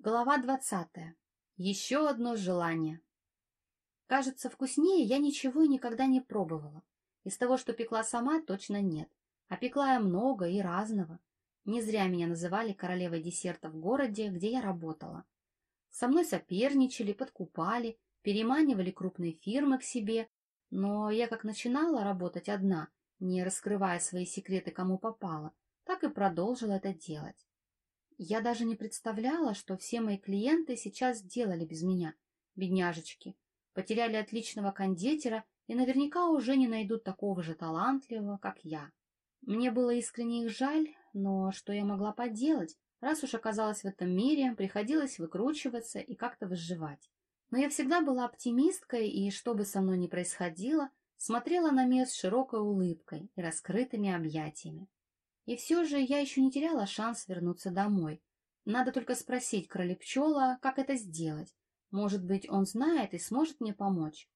Глава двадцатая. Еще одно желание. Кажется, вкуснее я ничего и никогда не пробовала. Из того, что пекла сама, точно нет. А пекла я много и разного. Не зря меня называли королевой десерта в городе, где я работала. Со мной соперничали, подкупали, переманивали крупные фирмы к себе. Но я как начинала работать одна, не раскрывая свои секреты кому попало, так и продолжила это делать. Я даже не представляла, что все мои клиенты сейчас делали без меня, бедняжечки. Потеряли отличного кондитера и наверняка уже не найдут такого же талантливого, как я. Мне было искренне их жаль, но что я могла поделать, раз уж оказалась в этом мире, приходилось выкручиваться и как-то выживать. Но я всегда была оптимисткой, и что бы со мной ни происходило, смотрела на мир с широкой улыбкой и раскрытыми объятиями. И все же я еще не теряла шанс вернуться домой. Надо только спросить кролепчела, как это сделать. Может быть, он знает и сможет мне помочь.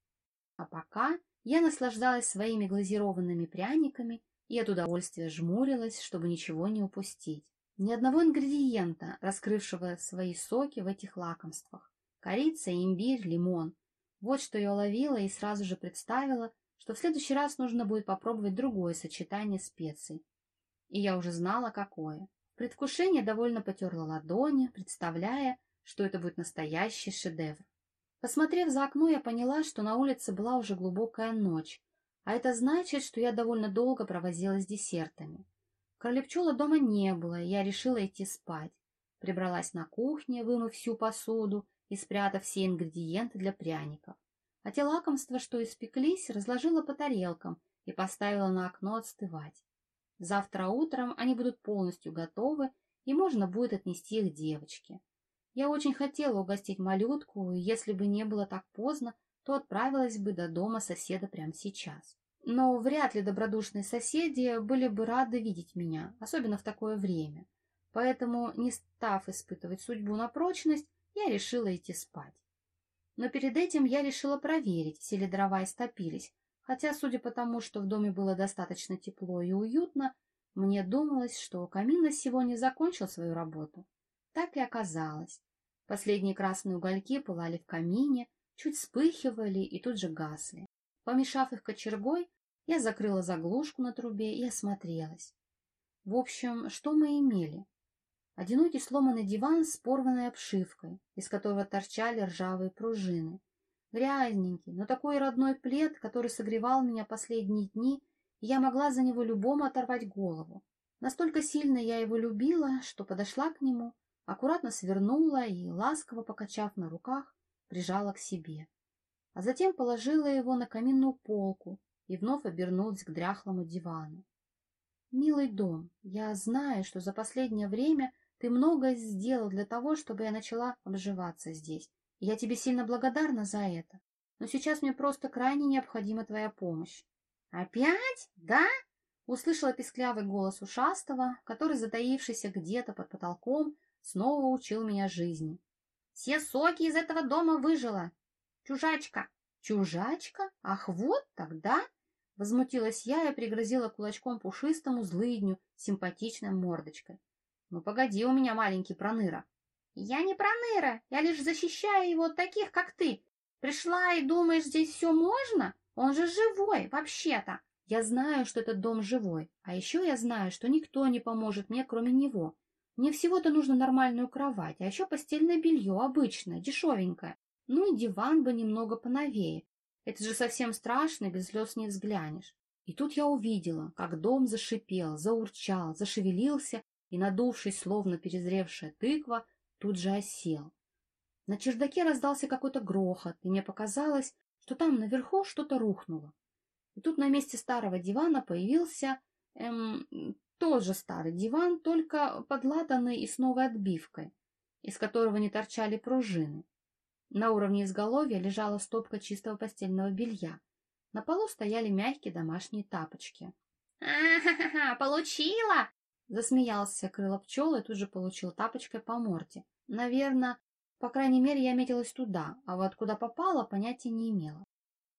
А пока я наслаждалась своими глазированными пряниками и от удовольствия жмурилась, чтобы ничего не упустить. Ни одного ингредиента, раскрывшего свои соки в этих лакомствах. Корица, имбирь, лимон. Вот что я уловила и сразу же представила, что в следующий раз нужно будет попробовать другое сочетание специй и я уже знала, какое. В предвкушении довольно потерла ладони, представляя, что это будет настоящий шедевр. Посмотрев за окно, я поняла, что на улице была уже глубокая ночь, а это значит, что я довольно долго провозилась с десертами. Кролепчула дома не было, и я решила идти спать. Прибралась на кухне, вымыв всю посуду и спрятав все ингредиенты для пряников. А те лакомства, что испеклись, разложила по тарелкам и поставила на окно отстывать. Завтра утром они будут полностью готовы, и можно будет отнести их девочке. Я очень хотела угостить малютку, и если бы не было так поздно, то отправилась бы до дома соседа прямо сейчас. Но вряд ли добродушные соседи были бы рады видеть меня, особенно в такое время. Поэтому, не став испытывать судьбу на прочность, я решила идти спать. Но перед этим я решила проверить, все ли дрова истопились, Хотя, судя по тому, что в доме было достаточно тепло и уютно, мне думалось, что камин на сегодня закончил свою работу. Так и оказалось. Последние красные угольки пылали в камине, чуть вспыхивали и тут же гасли. Помешав их кочергой, я закрыла заглушку на трубе и осмотрелась. В общем, что мы имели? Одинокий сломанный диван с порванной обшивкой, из которого торчали ржавые пружины, Грязненький, но такой родной плед, который согревал меня последние дни, и я могла за него любому оторвать голову. Настолько сильно я его любила, что подошла к нему, аккуратно свернула и, ласково покачав на руках, прижала к себе. А затем положила его на каминную полку и вновь обернулась к дряхлому дивану. «Милый дом, я знаю, что за последнее время ты многое сделал для того, чтобы я начала обживаться здесь. Я тебе сильно благодарна за это, но сейчас мне просто крайне необходима твоя помощь. Опять? Да? Услышала писклявый голос ушастого, который, затаившийся где-то под потолком, снова учил меня жизни. Все соки из этого дома выжила. Чужачка. Чужачка? Ах, вот тогда? Возмутилась я и пригрозила кулачком пушистому злыдню симпатичной мордочкой. Ну, погоди у меня, маленький проныра. Я не проныра, я лишь защищаю его от таких, как ты. Пришла и думаешь, здесь все можно? Он же живой, вообще-то. Я знаю, что этот дом живой, а еще я знаю, что никто не поможет мне, кроме него. Мне всего-то нужно нормальную кровать, а еще постельное белье обычное, дешевенькое. Ну и диван бы немного поновее. Это же совсем страшно, без слез не взглянешь. И тут я увидела, как дом зашипел, заурчал, зашевелился и, надувшись, словно перезревшая тыква, тут же осел. На чердаке раздался какой-то грохот, и мне показалось, что там наверху что-то рухнуло. И тут на месте старого дивана появился эм, тот же старый диван, только подлатанный и с новой отбивкой, из которого не торчали пружины. На уровне изголовья лежала стопка чистого постельного белья. На полу стояли мягкие домашние тапочки. «А-ха-ха! Получила!» Засмеялся крыло пчелы и тут же получил тапочкой по морде. Наверное, по крайней мере, я метилась туда, а вот куда попала, понятия не имела.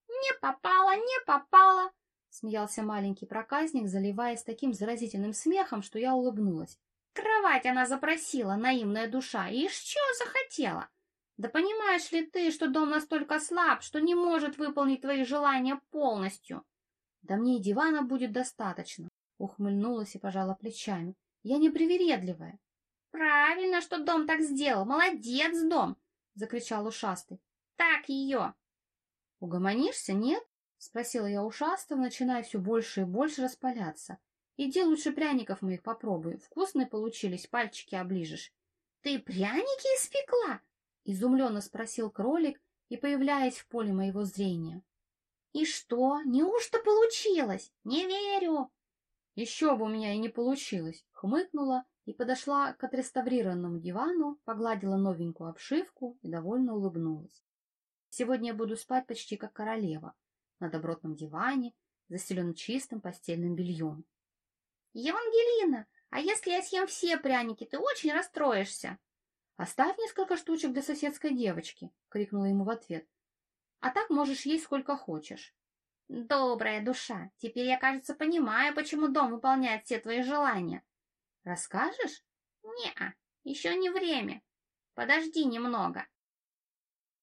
«Не попала, не попала!» — смеялся маленький проказник, заливаясь таким заразительным смехом, что я улыбнулась. Кровать она запросила, наивная душа, и что захотела? Да понимаешь ли ты, что дом настолько слаб, что не может выполнить твои желания полностью? Да мне и дивана будет достаточно, ухмыльнулась и пожала плечами. Я не привередливая. Правильно, что дом так сделал. Молодец, дом, закричал ушастый. Так ее. Угомонишься, нет? Спросила я ушастого, начиная все больше и больше распаляться. Иди лучше пряников моих попробуй. Вкусные получились, пальчики оближешь. Ты пряники испекла? Изумленно спросил кролик и появляясь в поле моего зрения. И что, неужто получилось? Не верю. Еще бы у меня и не получилось, хмыкнула и подошла к отреставрированному дивану, погладила новенькую обшивку и довольно улыбнулась. Сегодня я буду спать почти как королева, на добротном диване, застеленном чистым постельным бельем. «Евангелина, а если я съем все пряники, ты очень расстроишься!» «Оставь несколько штучек для соседской девочки!» — крикнула ему в ответ. «А так можешь есть сколько хочешь». «Добрая душа, теперь я, кажется, понимаю, почему дом выполняет все твои желания». «Расскажешь?» «Не-а, еще не время. Подожди немного».